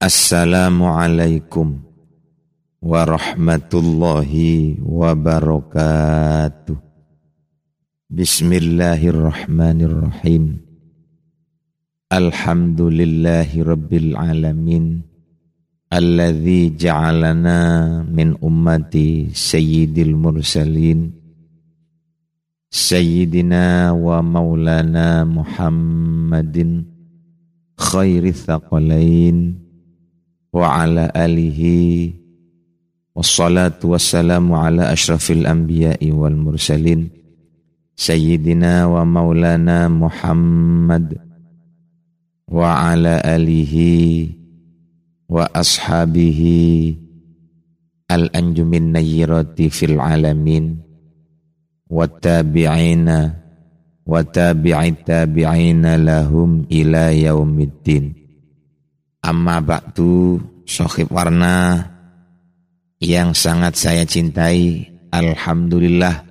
Assalamualaikum warahmatullahi wabarakatuh. Bismillahirrahmanirrahim. Alhamdulillahi rabbil alamin. Alladhi ja'alana min ummati sayyidil mursalin. Sayyidina wa maulana Muhammadin khairi thaqalain wa ala alihi wassalatu wassalamu ala ashrafil anbiya'i wal mursalin sayyidina wa maulana Muhammad wa ala alihi wa ashabihi al anjumin nayyirati fil alamin wa Amma ba'du sohib warna yang sangat saya cintai Alhamdulillah.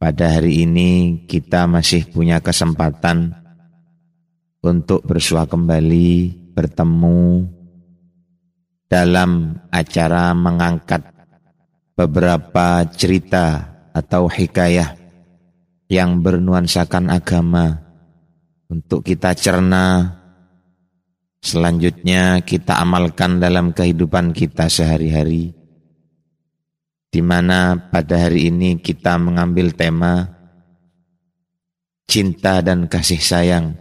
Pada hari ini kita masih punya kesempatan untuk bersua kembali bertemu dalam acara mengangkat beberapa cerita atau hikayah yang bernuansakan agama. Untuk kita cerna Selanjutnya kita amalkan dalam kehidupan kita sehari-hari. Di mana pada hari ini kita mengambil tema cinta dan kasih sayang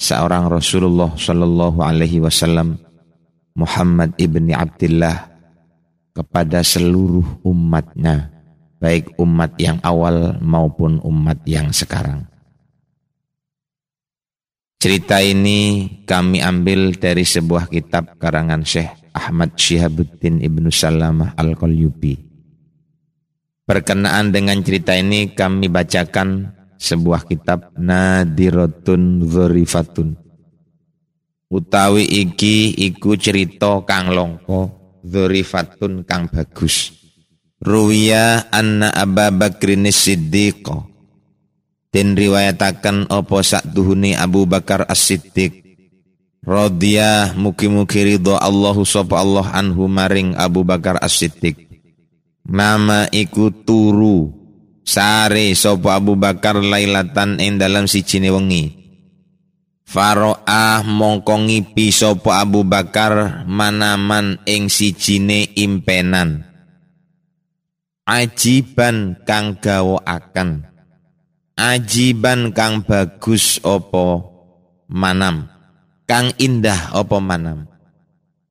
seorang Rasulullah Shallallahu Alaihi Wasallam Muhammad ibni Abdullah kepada seluruh umatnya, baik umat yang awal maupun umat yang sekarang. Cerita ini kami ambil dari sebuah kitab karangan Syekh Ahmad Syihabuddin Ibnu Salamah Al-Qalyubi. Berkenaan dengan cerita ini kami bacakan sebuah kitab Nadirotun Zorifatun. Utawi iki iku cerita kang longko Zorifatun kang bagus. Ruwiya anna Aba Bakrin Siddiqo Den riwayataken opo tuhuni Abu Bakar As-Siddiq radhiyah mugi-mugi ridho Allahu sapa Allah anhu maring Abu Bakar As-Siddiq. Mama iku turu sare sapa Abu Bakar lailatan ing dalam sijine wengi. Faro'ah mongko ngipi Abu Bakar manaman ing sijine impenan. Ajiban kang gawa akan ajiban kang bagus opo manam? Kang indah opo manam?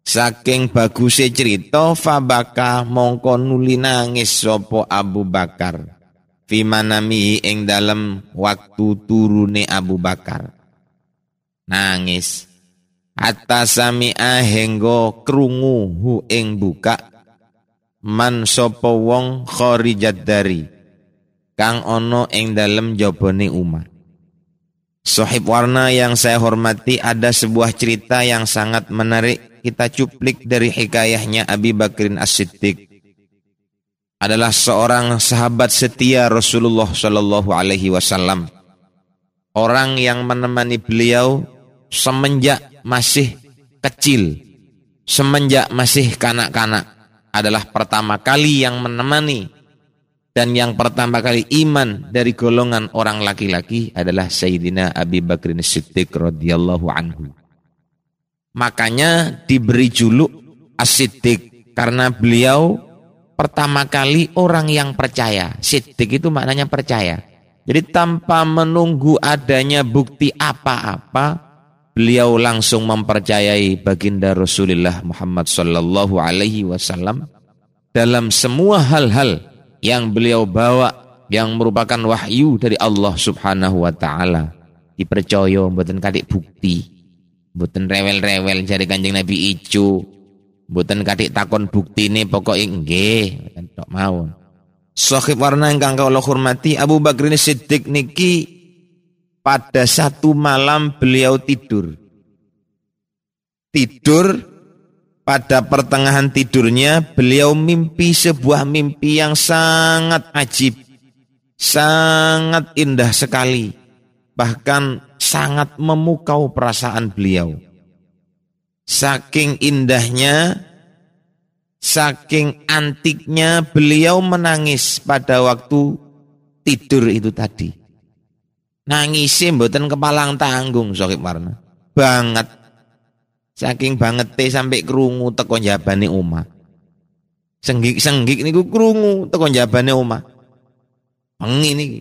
Saking bagusnya cerita fabaka mongko nuli nangis opo Abu Bakar? Fi manami ing dalam waktu turune Abu Bakar. Nangis. Hatta sami ahenggo krungu hu ing buka. Man sopo wong khorijat dari kang ono ing dalem jabone umat. Sohib warna yang saya hormati ada sebuah cerita yang sangat menarik kita cuplik dari hikayahnya Abi Bakrin As-Siddiq. Adalah seorang sahabat setia Rasulullah Shallallahu Alaihi Wasallam. Orang yang menemani beliau semenjak masih kecil, semenjak masih kanak-kanak adalah pertama kali yang menemani dan yang pertama kali iman dari golongan orang laki-laki adalah Sayyidina Abi Bakrin Siddiq radhiyallahu anhu. Makanya diberi juluk As-Siddiq karena beliau pertama kali orang yang percaya. Siddiq itu maknanya percaya. Jadi tanpa menunggu adanya bukti apa-apa, beliau langsung mempercayai baginda Rasulullah Muhammad sallallahu alaihi wasallam dalam semua hal-hal yang beliau bawa yang merupakan wahyu dari Allah Subhanahu wa taala. Dipercaya mboten kadik bukti. Mboten rewel-rewel jari Kanjeng Nabi ijo. Mboten kadik takon buktine pokoke nggih. Mboten tok mawon. Sahib warna ingkang kula hormati Abu Bakar Siddiq niki pada satu malam beliau tidur. Tidur pada pertengahan tidurnya beliau mimpi sebuah mimpi yang sangat ajib, sangat indah sekali, bahkan sangat memukau perasaan beliau. saking indahnya, saking antiknya beliau menangis pada waktu tidur itu tadi. Nangisin mboten kepalang tanggung Sohib Warna. Banget. Saking banget teh sampai kerungu teko jabane omah. Senggik-senggik niku kerungu teko jabane omah. Pengi niki.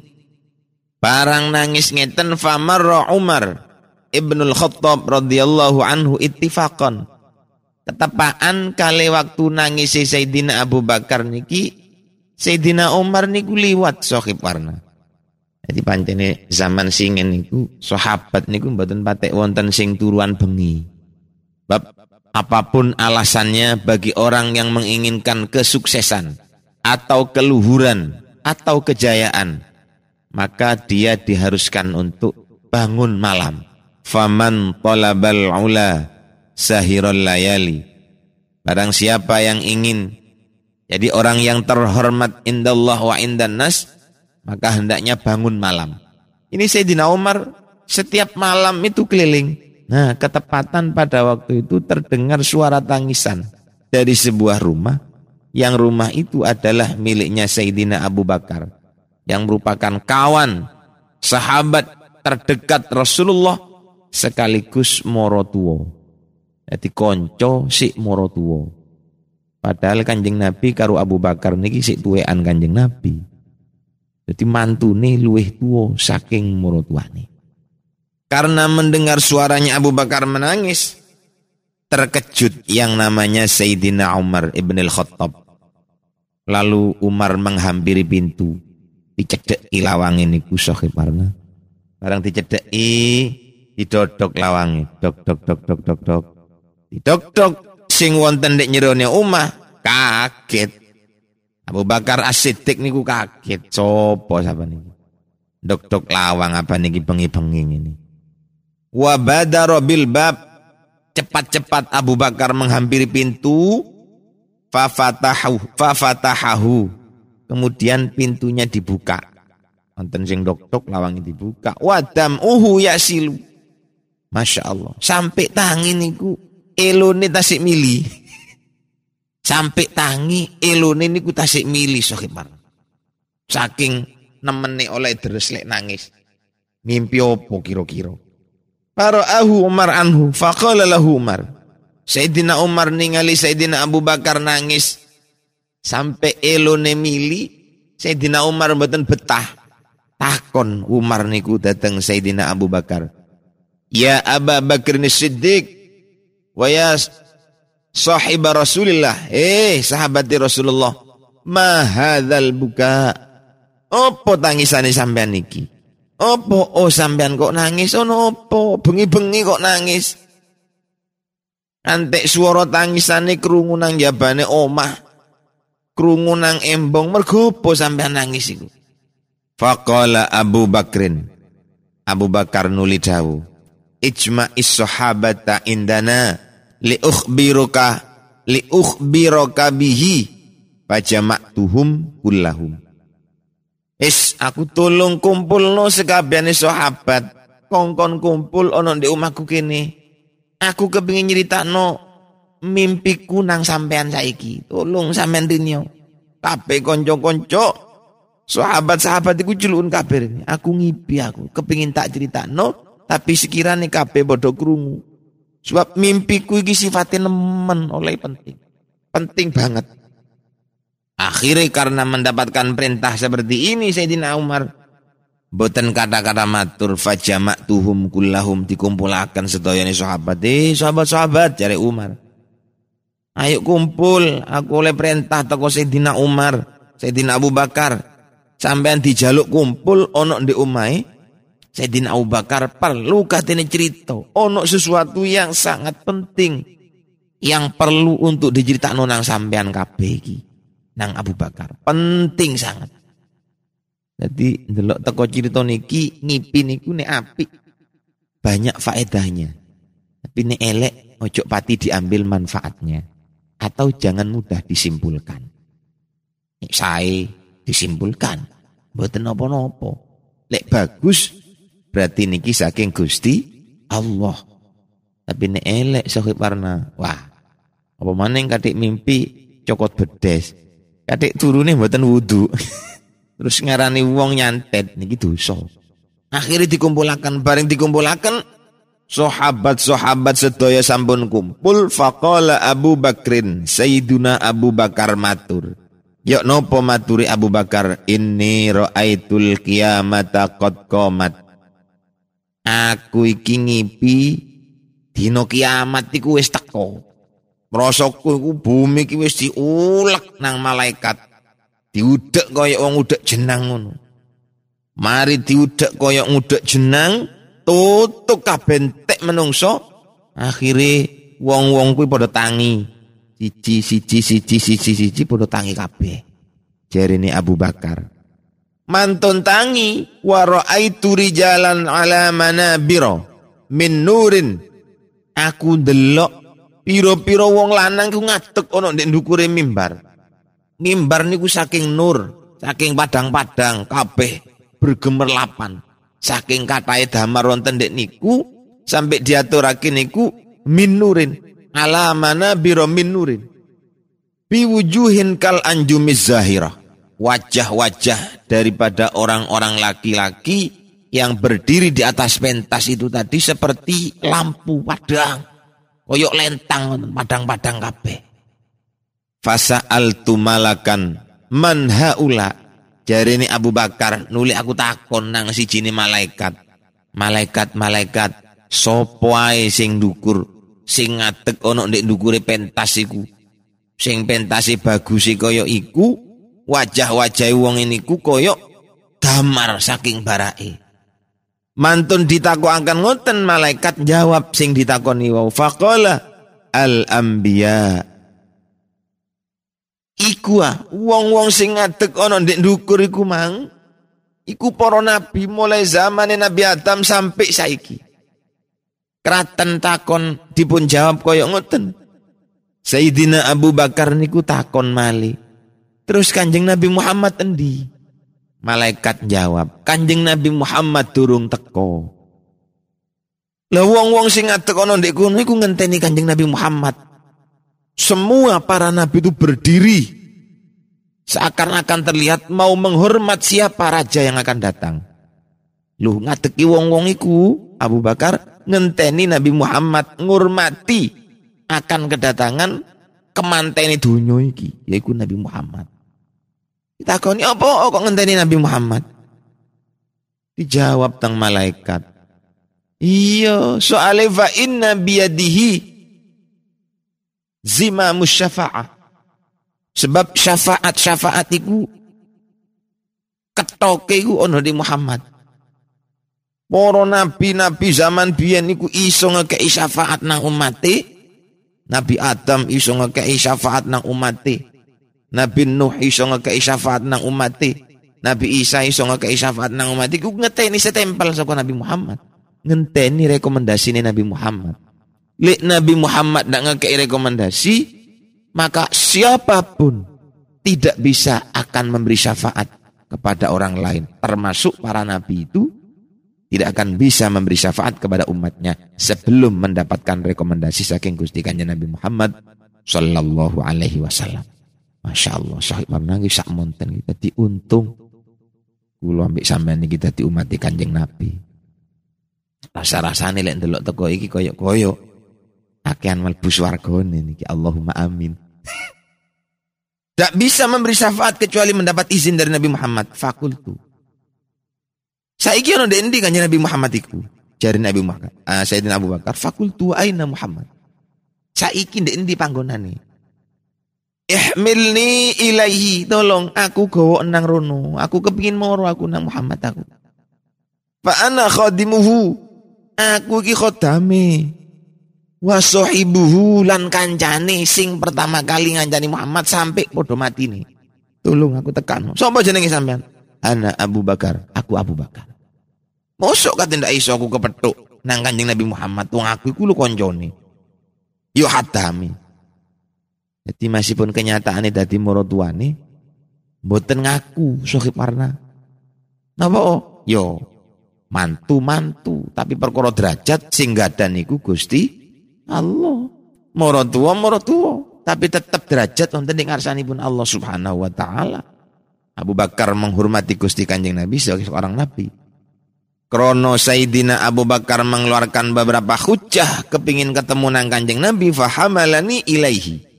Barang nangis ngeten famar Umar Ibnul Khattab radhiyallahu anhu ittifaqan. Ketepaan kali waktu nangis Sayyidina Abu Bakar niki Sayyidina Umar niku liwat sohib warna. Jadi pancene zaman singen niku sahabat niku mboten patek wonten sing turuan bengi. Bab apa pun alasannya bagi orang yang menginginkan kesuksesan atau keluhuran atau kejayaan, maka dia diharuskan untuk bangun malam. Faman talabal ula sahirul layali. Barang siapa yang ingin jadi orang yang terhormat indallah wa indan nas maka hendaknya bangun malam. Ini Sayyidina Umar setiap malam itu keliling nah ketepatan pada waktu itu terdengar suara tangisan dari sebuah rumah yang rumah itu adalah miliknya Sayyidina Abu Bakar yang merupakan kawan sahabat terdekat Rasulullah sekaligus moro tuwo. Jadi konco si moro tuwo. Padahal kanjeng Nabi karo Abu Bakar niki si tuwean kanjeng Nabi. Jadi mantune luweh tuwo saking moro tuane. Karena mendengar suaranya Abu Bakar menangis, terkejut yang namanya Sayyidina Umar ibn al-Khattab. Lalu Umar menghampiri pintu, dicedek ilawang ini kusoh parna. Barang dicedeki didodok lawangi dok dok dok dok dok dok. Didok dok. Sing wonten dek nyerone omah kaget. Abu Bakar As-Siddiq niku kaget. Sopo sapa niku? Dok dok lawang apa niki? Bengi-bengi ini wa badara bab cepat-cepat Abu Bakar menghampiri pintu fafatahu fafatahahu kemudian pintunya dibuka wonten sing dok dok lawang dibuka wadam uhu yasilu Masya Allah. Sampai tangi niku elone tasik mili. Sampai tangi elone niku tasik mili sohimar. Saking nemeni oleh deres lek nangis. Mimpi opo kira-kira. Ahu Umar anhu faqala lahu Umar. Sayyidina Umar ningali Sayyidina Abu Bakar nangis sampai elone mili. Sayyidina Umar mboten betah. Takon Umar niku dateng Sayyidina Abu Bakar. Ya Abu Bakar Siddiq wa ya sahib Rasulillah. Eh sahabat Rasulullah. Ma hadzal buka. Apa tangisane sampean niki? Apa oh sampean kok nangis? Ono apa? Bengi-bengi kok nangis? Antek suara tangisane krungu nang jabane omah. Krungu nang embong mergo apa sampean nangis iku? Faqala Abu Bakrin. Abu Bakar nuli dawuh ijma'is sahabata indana li ukhbiruka li ukhbiruka bihi fajama'tuhum kullahum Is aku tolong kumpul no sekabiane sahabat kongkon kumpul ono di omahku kene aku kepingin nyerita no mimpiku nang sampean saiki tolong sampean dinyo kabeh konco-konco sahabat-sahabat iku celun kabeh aku ngipi aku kepingin tak cerita no tapi sekiranya kabeh bodoh krungu. Sebab mimpiku iki sifatnya nemen oleh penting. Penting banget. Akhirnya karena mendapatkan perintah seperti ini Sayyidina Umar. Boten kata-kata matur fajamak tuhum kullahum dikumpulakan sedayane sahabat. Eh sahabat-sahabat cari Umar. Ayo kumpul, aku oleh perintah toko Sayyidina Umar, Sayyidina Abu Bakar. Sampean dijaluk kumpul onok di umai Sayyidina Abu Bakar perlu katanya cerita. Ono sesuatu yang sangat penting. Yang perlu untuk diceritakan nang sampean kabeh Nang Abu Bakar. Penting sangat. Jadi delok teko cerita niki ngipi niku nek apik banyak faedahnya. Tapi nek elek ojo pati diambil manfaatnya atau jangan mudah disimpulkan. Nek saya disimpulkan, mboten napa-napa. Lek bagus berarti niki saking Gusti Allah. Tapi nek elek Sohib Warna, wah. Apa maning katik mimpi cokot bedes. Katik turune mboten wudu. Terus ngarani wong nyantet niki dosa. Akhirnya dikumpulakan bareng dikumpulakan sahabat-sahabat sedaya sampun kumpul faqala Abu Bakrin Sayyiduna Abu Bakar matur Yok nopo maturi Abu Bakar inni ra'aitul qiyamata qad qamat Aku iki ngipi dina kiamat iku wis teko Rasaku iku bumi iki wis diulek nang malaikat. Diudek kaya wong udek jenang ngono. Mari diudek kaya ngudek jenang tutuk kabentek menungso akhirnya wong-wong kuwi padha tangi. Siji siji siji siji siji padha tangi kabeh. Jarine Abu Bakar. Mantun tangi wa raaitu rijalan ala manabira min nurin. Aku delok piro-piro wong lanang ku ngadeg ana ndek ndukure mimbar. Mimbar niku saking nur saking padang-padang kabeh bergemerlapan. Saking katai damar wonten dek niku sampai diaturake niku minurin. Ala mana biro minurin. Biwujuhin kal anjumiz zahirah. Wajah-wajah daripada orang-orang laki-laki yang berdiri di atas pentas itu tadi seperti lampu padang koyok lentang padang-padang kabeh fasa al tumalakan man haula ini Abu Bakar nuli aku takon nang si jini malaikat. Malaikat-malaikat sopo sing dukur sing ngatek ono ndek dukure pentas iku. Sing pentasi bagus koyo iku wajah-wajah wong ini ku koyo damar saking barai. Mantun akan ngoten malaikat jawab sing ditakoni wau faqala al anbiya Iku ah, wong-wong sing ngadeg ana ndek ndukur iku mang. Iku para nabi mulai zaman Nabi Adam sampai saiki. Kraten takon dipun jawab kaya ngoten. Sayyidina Abu Bakar niku takon mali. Terus Kanjeng Nabi Muhammad endi? Malaikat jawab, Kanjeng Nabi Muhammad durung teko. Lah wong-wong sing ana ndek kono iku ngenteni Kanjeng Nabi Muhammad. Semua para nabi itu berdiri seakan-akan terlihat mau menghormat siapa raja yang akan datang. Lu ngateki wong-wong iku Abu Bakar ngenteni Nabi Muhammad ngurmati akan kedatangan kemanteni dunyo iki yaitu Nabi Muhammad. Ditakoni apa kok ngenteni Nabi Muhammad? Dijawab tang malaikat. Iya, soale fa inna biyadihi zima musyafa'ah. Sebab syafaat-syafaat itu ketoke iku ono di Muhammad. Para nabi-nabi zaman biyen iku iso ngekeki syafaat nang umate. Nabi Adam iso ngekeki syafaat nang umate. Nabi Nuh iso ngekeki syafaat nang umate. Nabi Isa iso ngekeki syafaat nang umate. Iku ngeteni setempel saka Nabi Muhammad. Ngenteni rekomendasine Nabi Muhammad. Lek Nabi Muhammad tidak ngekei rekomendasi, maka siapa pun tidak bisa akan memberi syafaat kepada orang lain. Termasuk para nabi itu tidak akan bisa memberi syafaat kepada umatnya sebelum mendapatkan rekomendasi saking Gusti Nabi Muhammad sallallahu alaihi wasallam. Masya Allah, sahib menangi sak monten kita diuntung. Kulo ambil sampean kita diumati Kanjeng Nabi. Rasa-rasane lek ndelok teko iki koyok-koyok akean malbu swargane niki Allahumma amin. Tak bisa memberi syafaat kecuali mendapat izin dari Nabi Muhammad. Fakultu. Saiki ono endi kan Nabi Muhammad iku? Jari Nabi Muhammad. Uh, Sayyidina Abu Bakar, fakultu aina Muhammad. Saiki ndek endi panggonane? Ihmilni ilaihi, tolong aku gawa nang rono. Aku kepingin moro aku nang Muhammad aku. Fa ana khadimuhu. Aku iki khodame wasohibuhu lan kancane sing pertama kali ngancani Muhammad sampai podo mati nih. Tolong aku tekan. Sopo jenenge sampean? Ana Abu Bakar, aku Abu Bakar. Mosok kate ndak iso aku kepethuk nang Kanjeng Nabi Muhammad wong aku iku lu koncone. Yo hatami. Jadi masih pun kenyataannya dadi morotuane mboten ngaku Sohib Warna. Napa oh? Yo mantu-mantu tapi perkara derajat sing gadan iku Gusti Allah. Moro tua, moro tua. Tapi tetap derajat wonten ing pun Allah Subhanahu wa taala. Abu Bakar menghormati Gusti Kanjeng Nabi sebagai seorang nabi. Krono Sayyidina Abu Bakar mengeluarkan beberapa hujah kepingin ketemu nang Kanjeng Nabi fahamalani ilaihi.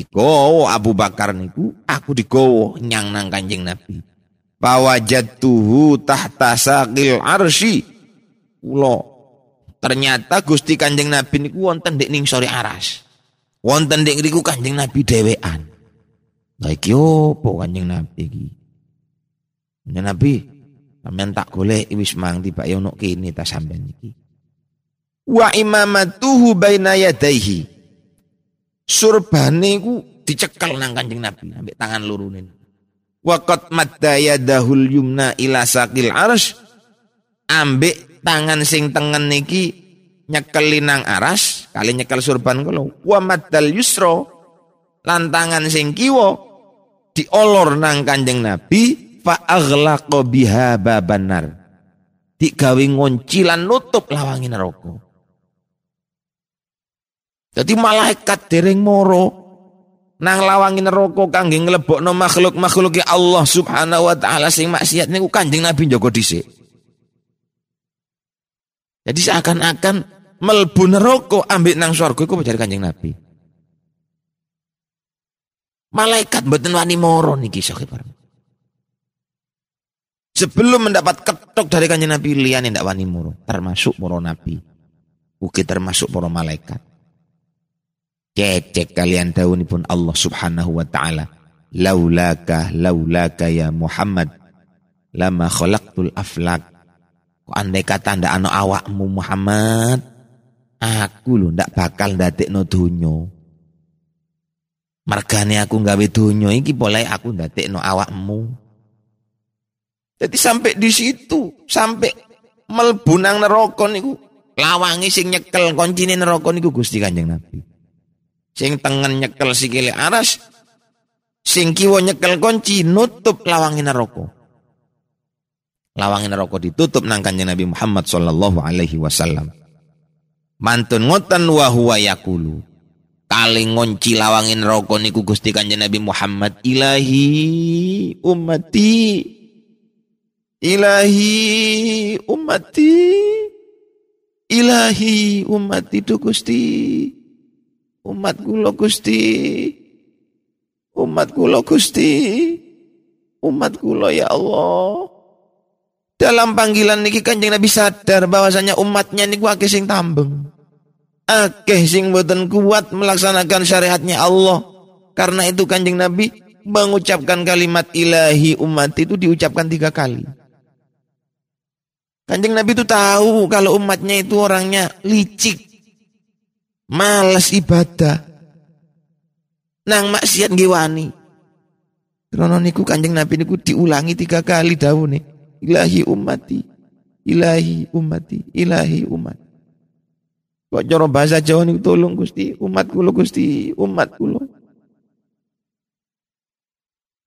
Digowo Abu Bakar niku aku digowo nyang nang Kanjeng Nabi. Fawajatuhu tahta saqil arsy. Kula ternyata Gusti Kanjeng Nabi niku wonten ndek ning sore aras. Wonten ndek niku Kanjeng Nabi dhewean. Lah iki opo Kanjeng Nabi iki? Kanjeng Nabi sampean tak golek wis mang tiba ya ono kene ta sampean iki. Wa imamatuhu baina yadaihi. Surbane ku dicekel nang Kanjeng Nabi ambek tangan lurunin. Waqat madda yadahul yumna ila sakil arsy ambek tangan sing tengen niki nyekeli nang aras kali nyekel surban kulo wa maddal yusra lan tangan sing kiwa diolor nang Kanjeng Nabi fa aghlaqa biha babanar digawe ngunci nutup lawangi neraka Jadi malaikat dereng moro nang lawangi neraka kangge nglebokno makhluk-makhluk Allah Subhanahu wa taala sing maksiat niku Kanjeng Nabi njogo dhisik. Jadi seakan-akan melbu neraka ambek nang swarga iku cari Kanjeng Nabi. Malaikat mboten wani moro niki sakibar. Sebelum mendapat ketok dari Kanjeng Nabi liyane ndak wani moro, termasuk para nabi. Ugi termasuk para malaikat. Cecek kalian pun Allah subhanahu wa ta'ala. Laulaka, laulaka ya Muhammad. Lama khalaqtul aflak. Kok andai kata ndak ano awakmu Muhammad. Aku lho ndak bakal no dunyo. Margane aku gawe dunyo iki boleh aku no awakmu. Jadi sampai di situ, sampai melbunang neraka niku lawangi sing nyekel kuncine neraka niku Gusti Kanjeng Nabi. Sing tengen nyekel sikile aras, sing kiwa nyekel kunci nutup lawangin neraka. Lawangin neraka ditutup nang Kanjeng Nabi Muhammad sallallahu alaihi wasallam. Mantun ngoten wa huwa yakulu. Kali ngunci lawangin neraka niku Gusti Kanjeng Nabi Muhammad ilahi ummati ilahi ummati ilahi ummati tu Gusti Umat kula Gusti. Umat kula Gusti. Umat kula ya Allah. Dalam panggilan niki Kanjeng Nabi sadar bahwasanya umatnya niku akeh sing tambeng. Akeh sing mboten kuat melaksanakan syariatnya Allah. Karena itu Kanjeng Nabi mengucapkan kalimat ilahi umat itu diucapkan tiga kali. Kanjeng Nabi itu tahu kalau umatnya itu orangnya licik, Males ibadah. Nang maksiat ngiwani. Krono niku Kanjeng Nabi niku diulangi tiga kali nih. Ilahi umati. Ilahi umati. Ilahi umat. Kok cara bahasa Jawa niku tolong Gusti, umat kula Gusti, umat kula.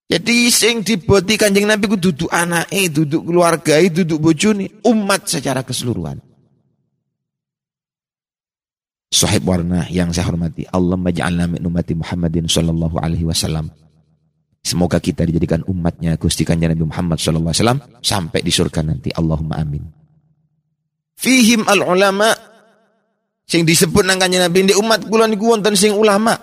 Jadi sing diboti Kanjeng Nabi ku duduk anake, duduk keluarga, duduk bojone, umat secara keseluruhan. Sahib warna yang saya hormati. Allah maj'alna min umati Muhammadin sallallahu alaihi wasallam. Semoga kita dijadikan umatnya Gusti Kanjeng Nabi Muhammad sallallahu alaihi wasallam sampai di surga nanti. Allahumma amin. Fihim al ulama sing disebut nang Kanjeng Nabi di umat kula niku wonten sing ulama,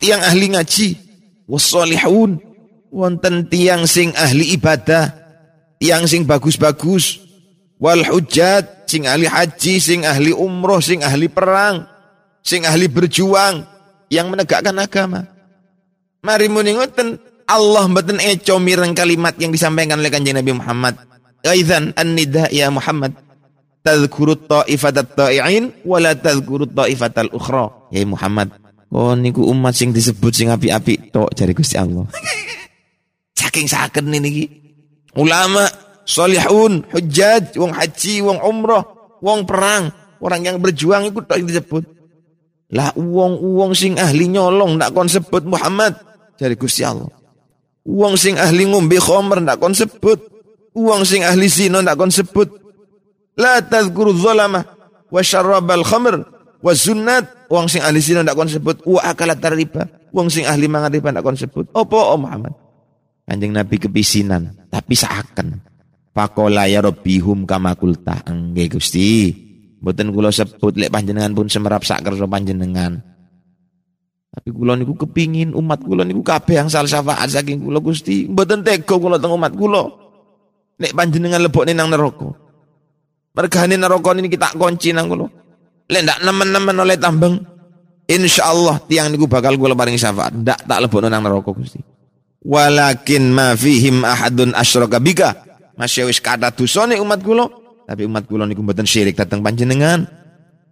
tiang ahli ngaji, wassalihun, wonten tiang sing ahli ibadah, tiang sing bagus-bagus, wal hujjat sing ahli haji, sing ahli umroh, sing ahli perang, sing ahli berjuang yang menegakkan agama. Mari muni ngoten Allah mboten eco mireng kalimat yang disampaikan oleh kanjeng Nabi Muhammad. Aidan an-nida ya Muhammad tadhkuru ta'ifatat ta'i'in wa la tadhkuru ta'ifatal ukhra. Ya Muhammad, oh niku umat sing disebut sing api-api tok jari Gusti Allah. Saking saken niki. Ulama solihun, hujjaj, wong haji, wong umroh, wong perang, orang yang berjuang itu tak disebut. Lah wong-wong sing ahli nyolong ndak kon sebut Muhammad dari Gusti Allah. Wong sing ahli ngombe khamr ndak kon sebut. Wong sing ahli zina ndak kon sebut. La tadhkuru dzalama wa syarrabal khamr wa sunnat wong sing ahli zina ndak kon sebut wa akalat riba wong sing ahli mangan riba ndak kon sebut opo oh Muhammad Kanjeng Nabi kepisinan tapi seakan Pakola ya robbihum kama kulta. Nggih Gusti. Mboten kula sebut lek panjenengan pun semerap sak kersa panjenengan. Tapi kula niku kepingin umat kula niku kabeh yang sal syafaat saking kula Gusti. Mboten tega kula teng umat kula. Nek panjenengan lebokne nang neraka. Mergane neraka ini kita kunci nang kula. Lek ndak nemen-nemen oleh tambeng insyaallah tiang niku bakal kula paring syafaat. Ndak tak lebokno nang neraka Gusti. Walakin ma fihim ahadun asyraka bika masih wis kata dosane umat kula, tapi umat kula niku mboten syirik dateng panjenengan.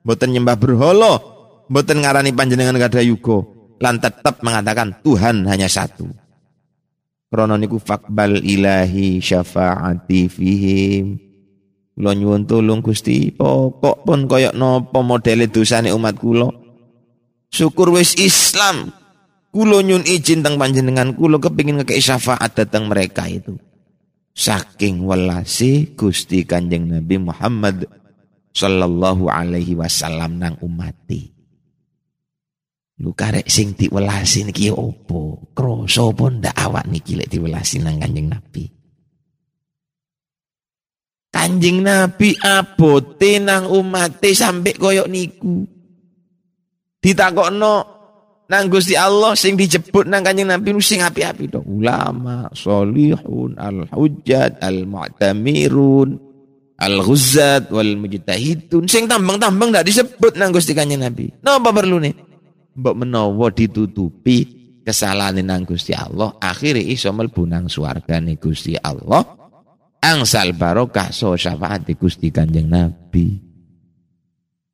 Mboten nyembah berhala, mboten ngarani panjenengan kada yuga, lan tetap mengatakan Tuhan hanya satu. Krono niku fakbal ilahi syafaati fihim. Kula nyuwun tulung Gusti, pokok pun koyok nopo modele dosane umat kula. Syukur wis Islam. Kulo nyun izin teng panjenengan, kulo kepingin ngekei syafaat datang mereka itu. Saking welasi Gusti Kanjeng Nabi Muhammad sallallahu alaihi wasallam nang umati. Lu karek sing diwelasi niki opo? Kroso pun ndak awak niki lek diwelasi nang Kanjeng Nabi. Kanjeng Nabi abote nang umate sampai koyok niku. Ditakokno nang Gusti Allah sing dijebut nang Kanjeng Nabi sing api-api dong. Ulama, solihun, al-hujjat, al-mu'tamirun, al-ghuzzat wal mujtahidun sing tambang-tambang ndak disebut nang Gusti Kanjeng Nabi. Napa nih? Mbok menawa ditutupi kesalahan nang Gusti Allah, akhirnya iso mlebu nang swargane Gusti Allah. Angsal barokah so syafaat Gusti Kanjeng Nabi.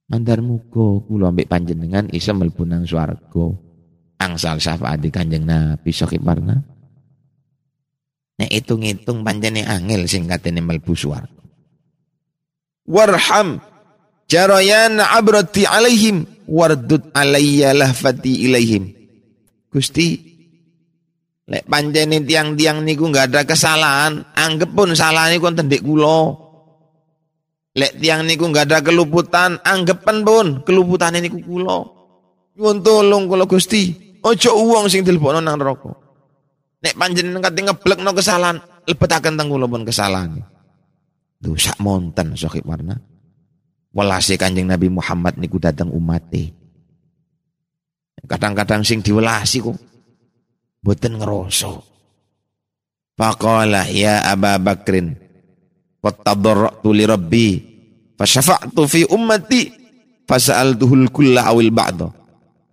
Mandar muga kula ambek panjenengan iso mlebu nang angsal syafaat di kanjeng Nabi Sokip Warna. Nek hitung-hitung panjane angel sing katene mlebu swarga. Warham jarayan abrati alaihim wardud alayya lahfati ilaihim. Gusti lek panjene tiang-tiang niku nggak ada kesalahan, anggap pun salah niku tendik kula. Lek tiang niku nggak ada keluputan, anggapan pun keluputan niku kula. Nyuwun tolong kula Gusti. Ojo uang sing dilebokno nang neraka. Nek panjenengan kate ngeblekno kesalahan, lebetaken teng kula pun kesalahan. Duh sak monten sokip warna. Welase Kanjeng Nabi Muhammad niku datang umate. Kadang-kadang sing diwelasi kok boten ngeroso. Faqala ya Aba Bakrin qad tadarratu li rabbi fasyafa'tu fi ummati fasa'altuhul kulla awil ba'da.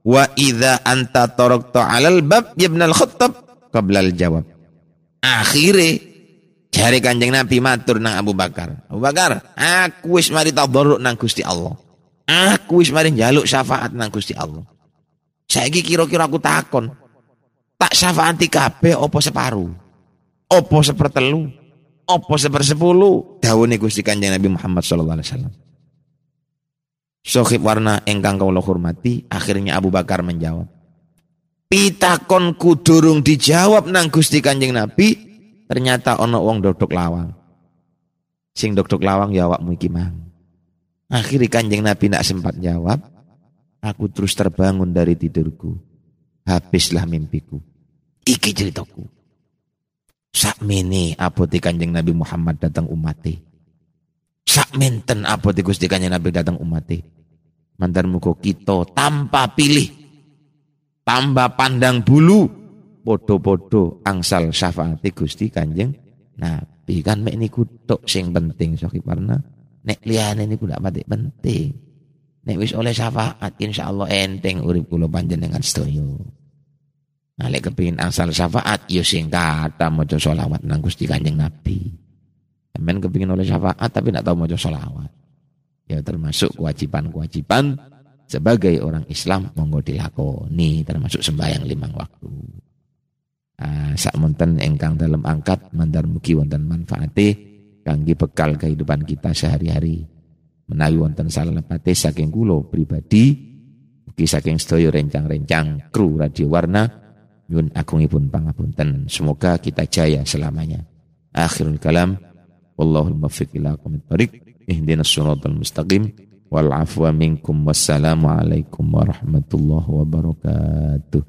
Wa idza anta tarakta 'alal bab ya ibn al-Khattab qabla al-jawab. Akhire jari Kanjeng Nabi matur nang Abu Bakar. Abu Bakar, aku wis mari tadarruk nang Gusti Allah. Aku wis mari njaluk syafaat nang Gusti Allah. Saiki kira-kira aku takon. Tak syafaati kabeh apa separuh? Apa sepertelu? Apa sepersepuluh? Dawuhe Gusti Kanjeng Nabi Muhammad sallallahu alaihi wasallam. Sohib warna engkang kau hormati, akhirnya Abu Bakar menjawab. Pitakon kudurung dijawab nang Gusti Kanjeng Nabi, ternyata ono wong dodok lawang. Sing dodok lawang ya awakmu iki mang. Akhirnya Kanjeng Nabi nak sempat jawab, aku terus terbangun dari tidurku. Habislah mimpiku. Iki ceritaku. Sakmene abote Kanjeng Nabi Muhammad datang umati. Sak menten abote Gusti Kanjeng Nabi datang umati. Mantar mugo kita tanpa pilih, tambah pandang bulu, podo-podo angsal syafaati Gusti Kanjeng Nabi kan mek niku tok sing penting sok warna. Nek liyane niku ndak mati penting. Nek wis oleh syafaat insyaallah enteng urip kula panjenengan sedaya. Nah lek kepengin angsal syafaat ya sing kata maca selawat nang Gusti Kanjeng Nabi. Sampeyan kepengin oleh syafaat tapi ndak tahu maca selawat. Ya termasuk kewajiban-kewajiban sebagai orang Islam monggo dilakoni termasuk sembahyang limang waktu. Uh, sak monten engkang dalam angkat mandar mugi wonten manfaate kangge bekal kehidupan kita sehari-hari. Menawi wonten salah lepate saking kula pribadi mugi saking sedaya rencang-rencang kru Radio Warna nyun agungipun pangapunten. Semoga kita jaya selamanya. Akhirul kalam. Wallahul muwaffiq ila aqwamit thariq. Ihdinas shiratal mustaqim wal afwa minkum wassalamu alaikum warahmatullahi wabarakatuh.